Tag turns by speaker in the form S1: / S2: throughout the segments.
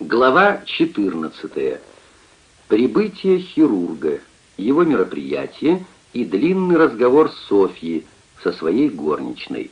S1: Глава 14. Прибытие хирурга, его мероприятие и длинный разговор Софьи со своей горничной.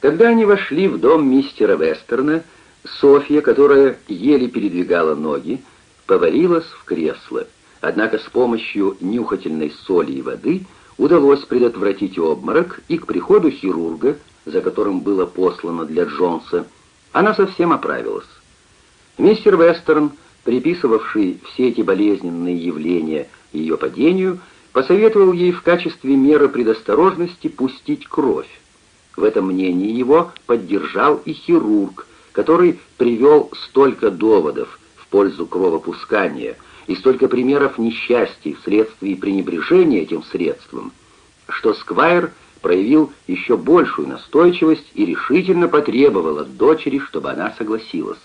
S1: Когда они вошли в дом мистера Вестерна, Софья, которая еле передвигала ноги, повалилась в кресло. Однако с помощью нюхательной соли и воды удалось предотвратить обморок, и к приходу хирурга, за которым было послано для Джонса, она совсем оправилась. Мистер Вестерн, приписывавший все эти болезненные явления ее падению, посоветовал ей в качестве меры предосторожности пустить кровь. В этом мнении его поддержал и хирург, который привел столько доводов в пользу кровопускания и столько примеров несчастий вследствие пренебрежения этим средством, что Сквайр проявил еще большую настойчивость и решительно потребовал от дочери, чтобы она согласилась.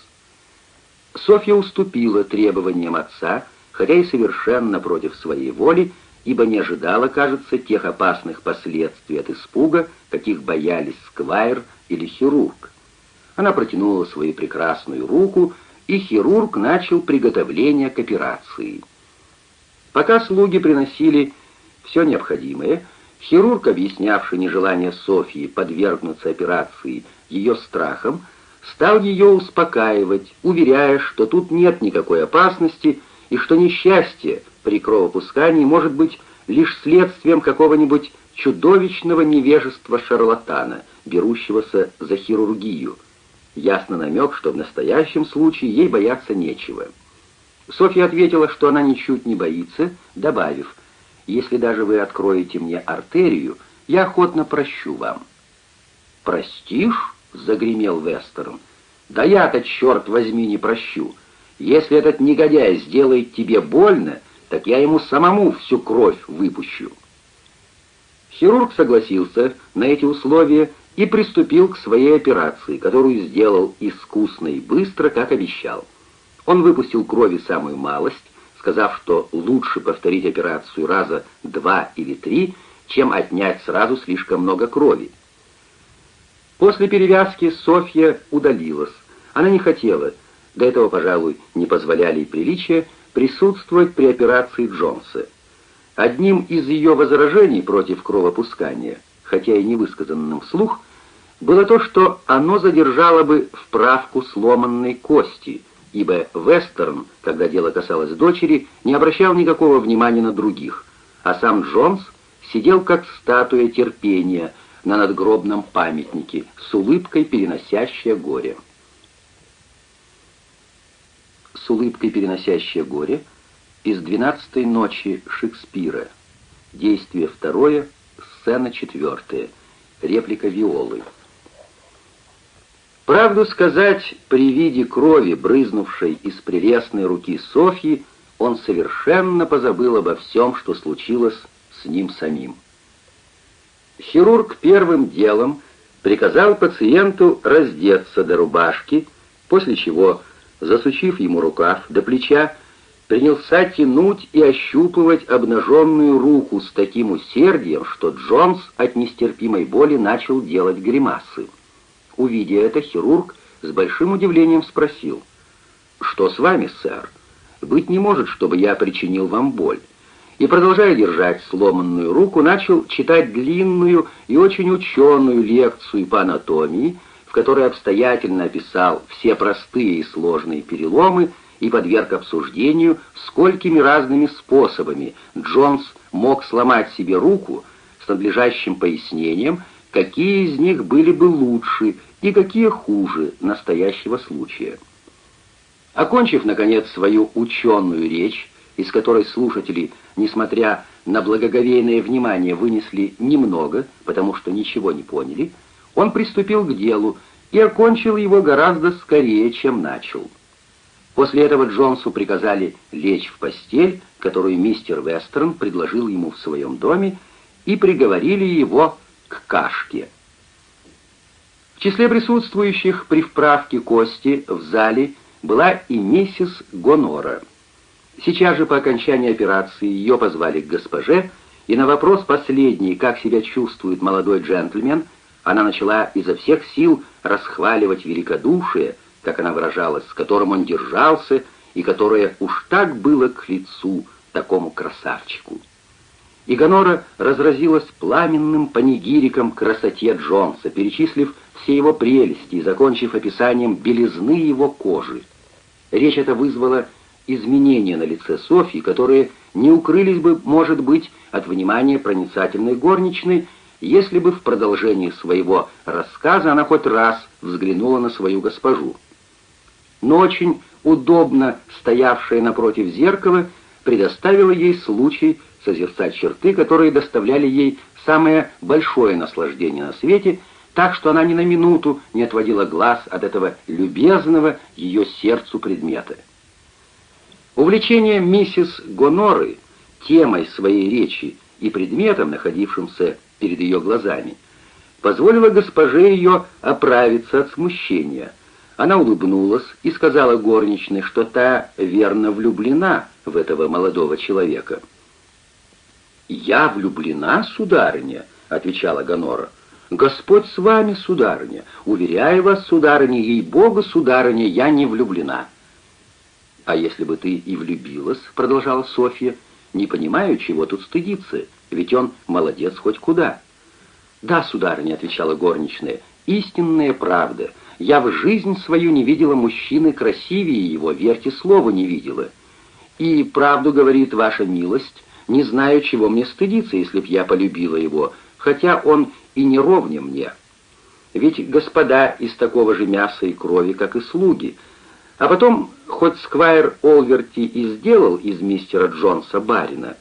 S1: Софья уступила требованиям отца, хотя и совершенно против своей воли, ибо не ожидала, кажется, тех опасных последствий от испуга, каких боялись сквайр или хирург. Она протянула свою прекрасную руку, и хирург начал приготовление к операции. Пока слуги приносили все необходимое, хирург, объяснявший нежелание Софьи подвергнуться операции ее страхом, стал ее успокаивать, уверяя, что тут нет никакой опасности и что несчастье при кровопускании может быть лишь следствием какого-нибудь чудовищного невежества шарлатана, берущегося за хирургию. Ясно намек, что в настоящем случае ей бояться нечего. Софья ответила, что она ничуть не боится, добавив, «Если даже вы откроете мне артерию, я охотно прощу вам». «Простишь?» — загремел Вестерн. «Да я-то, черт возьми, не прощу. Если этот негодяй сделает тебе больно, так я ему самому всю кровь выпущу». Хирург согласился на эти условия и приступил к своей операции, которую сделал искусно и быстро, как обещал. Он выпустил крови самую малость, сказав, что лучше повторить операцию раза два или три, чем отнять сразу слишком много крови. После перевязки Софья удалилась. Она не хотела, до этого, пожалуй, не позволяли и приличия, присутствовать при операции Джонса. Одним из ее возражений против кровопускания, хотя и не высказанным вслух, было то, что оно задержало бы вправку сломанной кости, ибо Вестерн, когда дело касалось дочери, не обращал никакого внимания на других, а сам Джонс сидел как статуя терпения, на надгробном памятнике, с улыбкой переносящая горе. С улыбкой переносящая горе из «Двенадцатой ночи» Шекспира. Действие второе, сцена четвертая. Реплика Виолы. Правду сказать, при виде крови, брызнувшей из прелестной руки Софьи, он совершенно позабыл обо всем, что случилось с ним самим. Хирург первым делом приказал пациенту раздеться до рубашки, после чего, засучив ему рукав до плеча, принялся тянуть и ощупывать обнаженную руку с таким усердием, что Джонс от нестерпимой боли начал делать гримасы. Увидя это, хирург с большим удивлением спросил, «Что с вами, сэр? Быть не может, чтобы я причинил вам боль и, продолжая держать сломанную руку, начал читать длинную и очень ученую лекцию по анатомии, в которой обстоятельно описал все простые и сложные переломы и подверг обсуждению, сколькими разными способами Джонс мог сломать себе руку с надлежащим пояснением, какие из них были бы лучше и какие хуже настоящего случая. Окончив, наконец, свою ученую речь, из которой слушатели, несмотря на благоговейное внимание, вынесли немного, потому что ничего не поняли, он приступил к делу и окончил его гораздо скорее, чем начал. После этого Джонсу приказали лечь в постель, которую мистер Вестерн предложил ему в своем доме, и приговорили его к кашке. В числе присутствующих при вправке кости в зале была и миссис Гонора. Сейчас же по окончании операции ее позвали к госпоже, и на вопрос последний, как себя чувствует молодой джентльмен, она начала изо всех сил расхваливать великодушие, как она выражалась, с которым он держался и которое уж так было к лицу такому красавчику. И Гонора разразилась пламенным панигириком красоте Джонса, перечислив все его прелести и закончив описанием белизны его кожи. Речь эта вызвала изменения на лице Софьи, которые не укрылись бы, может быть, от внимания проницательной горничной, если бы в продолжении своего рассказа она хоть раз взглянула на свою госпожу. Но очень удобно стоявшая напротив зеркала предоставила ей случай созерцать черты, которые доставляли ей самое большое наслаждение на свете, так что она ни на минуту не отводила глаз от этого любезного ее сердцу предмета. Увлечение миссис Гоноры темой своей речи и предметом, находившимся перед ее глазами, позволило госпоже ее оправиться от смущения. Она улыбнулась и сказала горничной, что та верно влюблена в этого молодого человека. «Я влюблена, сударыня», — отвечала Гонора. «Господь с вами, сударыня. Уверяю вас, сударыня, ей-богу, сударыня, я не влюблена». «А если бы ты и влюбилась», — продолжала Софья, — «не понимаю, чего тут стыдиться, ведь он молодец хоть куда». «Да, сударыня», — отвечала горничная, — «истинная правда. Я в жизнь свою не видела мужчины красивее его, верьте слову, не видела. И правду говорит ваша милость, не знаю, чего мне стыдиться, если б я полюбила его, хотя он и не ровня мне. Ведь господа из такого же мяса и крови, как и слуги. А потом, хоть Сквайр Олверти и сделал из мистера Джонса барина,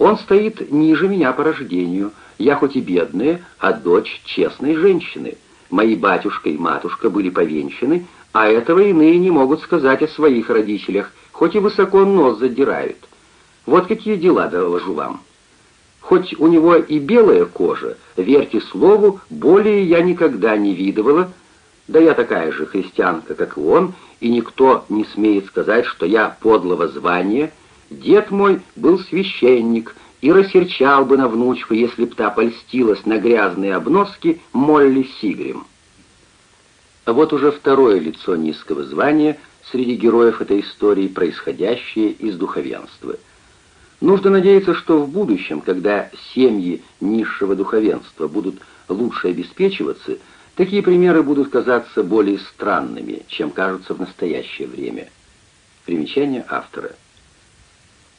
S1: он стоит ниже меня по рождению. Я хоть и бедная, а дочь честной женщины. Мои батюшка и матушка были повенчаны, а этого иные не могут сказать о своих родителях, хоть и высоко нос задирают. Вот какие дела доложу вам. Хоть у него и белая кожа, верьте слову, более я никогда не видывала, да я такая же христианка, как и он, и никто не смеет сказать, что я подлого звания. Дед мой был священник и рассерчал бы на внучку, если б та польстилась на грязные обноски Молли Сигрим. А вот уже второе лицо низкого звания среди героев этой истории, происходящее из духовенства. Нужно надеяться, что в будущем, когда семьи низшего духовенства будут лучше обеспечиваться, такие примеры будут казаться более странными, чем кажутся в настоящее время. Примечание автора.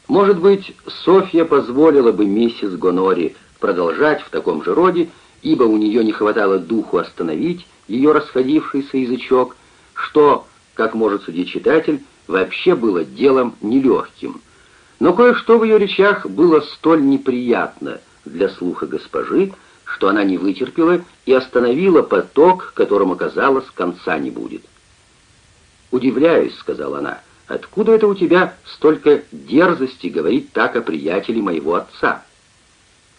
S1: Может быть, Софья позволила бы миссис Гонори продолжать в таком же роде, ибо у нее не хватало духу остановить ее расходившийся язычок, что, как может судить читатель, вообще было делом нелегким. Но кое-что в ее речах было столь неприятно для слуха госпожи, что она не вытерпела и остановила поток, которому, казалось, конца не будет. «Удивляюсь», — сказала она, — Откуда это у тебя столько дерзости говорить так о приятеле моего отца?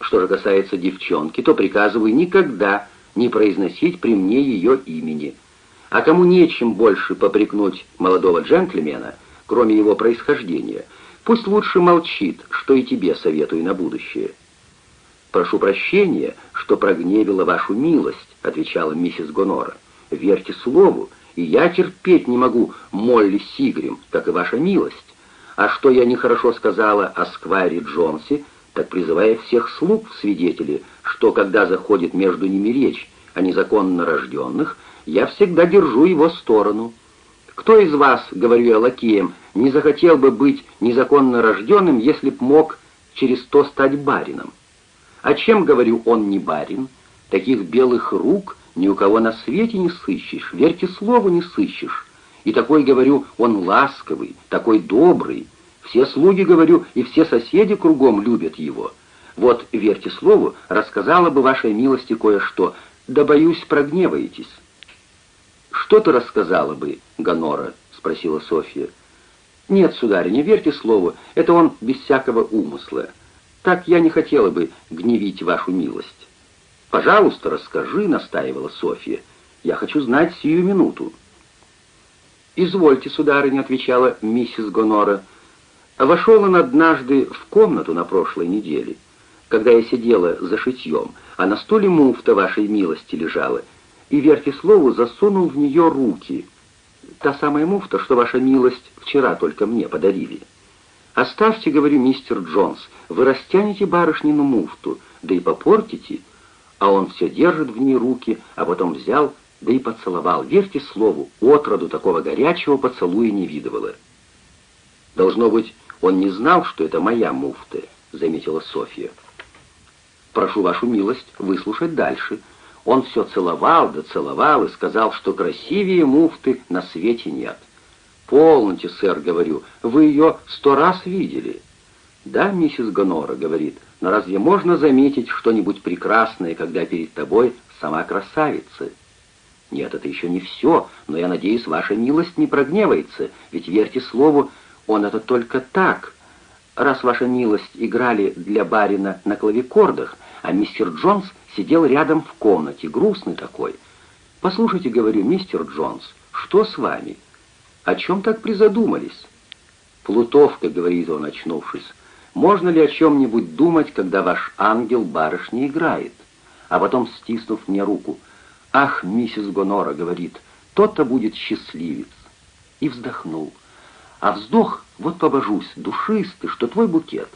S1: Что же касается девчонки, то приказываю никогда не произносить при мне ее имени. А кому нечем больше попрекнуть молодого джентльмена, кроме его происхождения, пусть лучше молчит, что и тебе советую на будущее. «Прошу прощения, что прогневила вашу милость», — отвечала миссис Гонора. «Верьте слову, и я терпеть не могу Молли Сигрим, как и ваша милость. А что я нехорошо сказала о Сквайре Джонсе, так призывая всех слуг в свидетели, что когда заходит между ними речь о незаконно рожденных, я всегда держу его сторону. Кто из вас, говорю я лакеем, не захотел бы быть незаконно рожденным, если б мог через то стать барином? А чем, говорю, он не барин? Таких белых рук ни у кого на свете не сыщешь, верьте слову, не сыщешь. И такой, говорю, он ласковый, такой добрый. Все слуги, говорю, и все соседи кругом любят его. Вот, верьте слову, рассказала бы вашей милости кое-что, да, боюсь, прогневаетесь». «Что ты рассказала бы, Гонора?» — спросила Софья. «Нет, сударь, не верьте слову, это он без всякого умысла. Так я не хотела бы гневить вашу милость». «Пожалуйста, расскажи», — настаивала Софья. «Я хочу знать сию минуту». «Извольте, сударыня», — отвечала миссис Гонора. «Вошел он однажды в комнату на прошлой неделе, когда я сидела за шитьем, а на стуле муфта вашей милости лежала, и, верьте слову, засунул в нее руки. та самая муфта, что ваша милость вчера только мне подарили. Оставьте, говорю, мистер Джонс, вы растянете барышнину муфту, да и попортите. А он все держит в ней руки, а потом взял, да и поцеловал. Верьте слову, отроду такого горячего поцелуя не видывало. Должно быть, он не знал, что это моя муфта, заметила Софья. Прошу вашу милость выслушать дальше. Он все целовал да целовал и сказал, что красивее муфты на свете нет. «Полноте, сэр, — говорю, — вы ее сто раз видели». «Да, миссис Гонора, — говорит, — но разве можно заметить что-нибудь прекрасное, когда перед тобой сама красавица?» «Нет, это еще не все, но я надеюсь, ваша милость не прогневается, ведь, верьте слову, он это только так. Раз ваша милость играли для барина на клавикордах, а мистер Джонс сидел рядом в комнате, грустный такой. «Послушайте, — говорю, — мистер Джонс, что с вами? О чем так призадумались?» «Плутовка», — говорит он, очнувшись, — «можно ли о чем-нибудь думать, когда ваш ангел барышни играет?» А потом, стиснув мне руку, «Ах, миссис Гонора», — говорит, — «тот-то будет счастливец». И вздохнул. А вздох, вот побожусь, душистый, что твой букет.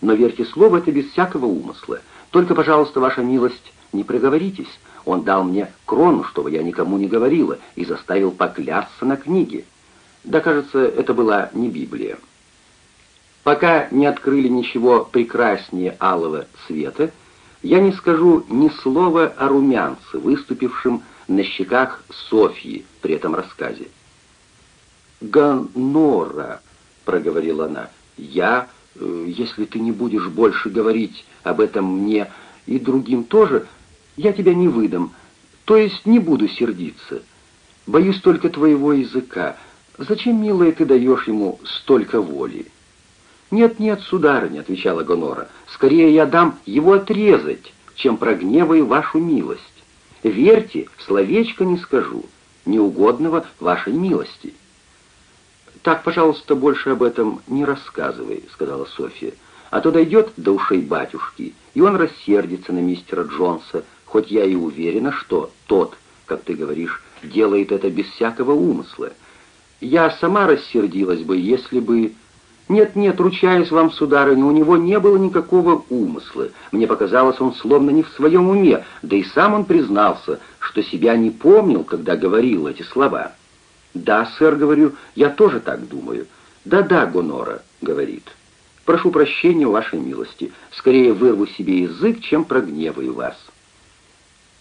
S1: Но верьте слову, это без всякого умысла. Только, пожалуйста, ваша милость, не проговоритесь. Он дал мне крону, чтобы я никому не говорила, и заставил поклясться на книге. Да, кажется, это была не Библия. Пока не открыли ничего прекраснее алого цвета, я не скажу ни слова о румянце, выступившем на щеках Софьи при этом рассказе. «Гонора», — проговорила она, — «я, э, если ты не будешь больше говорить об этом мне и другим тоже, я тебя не выдам, то есть не буду сердиться. Боюсь только твоего языка. Зачем, милая, ты даешь ему столько воли?» «Нет-нет, сударыня», — отвечала Гонора, — «скорее я дам его отрезать, чем прогневаю вашу милость. Верьте, словечко не скажу, неугодного вашей милости». «Так, пожалуйста, больше об этом не рассказывай», — сказала Софья. «А то дойдет до ушей батюшки, и он рассердится на мистера Джонса, хоть я и уверена, что тот, как ты говоришь, делает это без всякого умысла. Я сама рассердилась бы, если бы...» «Нет-нет, ручаюсь вам, сударыня, у него не было никакого умысла. Мне показалось, он словно не в своем уме, да и сам он признался, что себя не помнил, когда говорил эти слова». «Да, сэр, — говорю, — я тоже так думаю». «Да-да, Гонора», — говорит. «Прошу прощения вашей милости. Скорее вырву себе язык, чем прогневаю вас».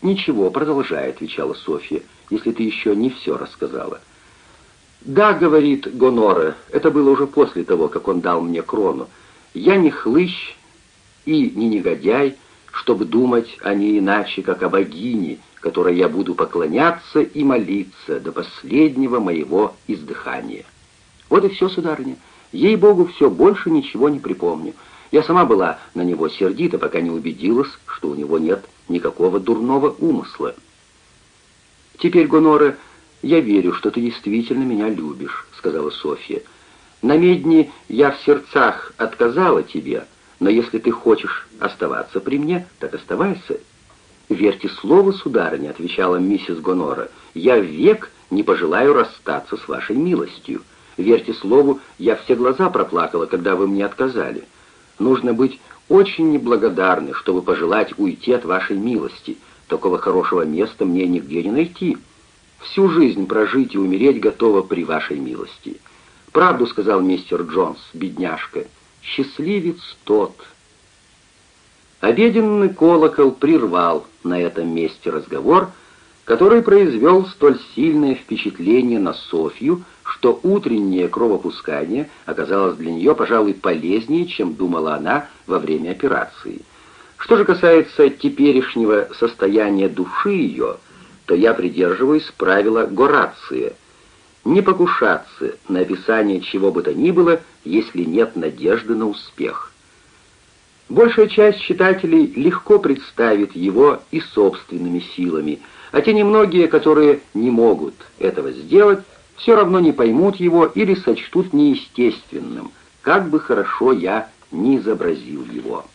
S1: «Ничего, продолжай», — отвечала Софья, — «если ты еще не все рассказала». «Да», — говорит Гонора, — это было уже после того, как он дал мне крону. «Я не хлыщ и не негодяй, чтобы думать о ней иначе, как о богине, которой я буду поклоняться и молиться до последнего моего издыхания. Вот и все, сударыня. Ей-богу, все, больше ничего не припомню. Я сама была на него сердита, пока не убедилась, что у него нет никакого дурного умысла. «Теперь, Гонора, я верю, что ты действительно меня любишь», — сказала Софья. «На медне я в сердцах отказала тебе, но если ты хочешь оставаться при мне, так оставайся, «Верьте слову, сударыня», — отвечала миссис Гонора, — «я век не пожелаю расстаться с вашей милостью. Верьте слову, я все глаза проплакала, когда вы мне отказали. Нужно быть очень неблагодарны, чтобы пожелать уйти от вашей милости. Такого хорошего места мне нигде не найти. Всю жизнь прожить и умереть готова при вашей милости. Правду сказал мистер Джонс, бедняжка. Счастливец тот». Обеденный колокол прервал на этом месте разговор, который произвел столь сильное впечатление на Софью, что утреннее кровопускание оказалось для нее, пожалуй, полезнее, чем думала она во время операции. Что же касается теперешнего состояния души ее, то я придерживаюсь правила Горация — не покушаться на описание чего бы то ни было, если нет надежды на успех. Большая часть читателей легко представит его и собственными силами, а те немногие, которые не могут этого сделать, все равно не поймут его или сочтут неестественным, как бы хорошо я ни изобразил его.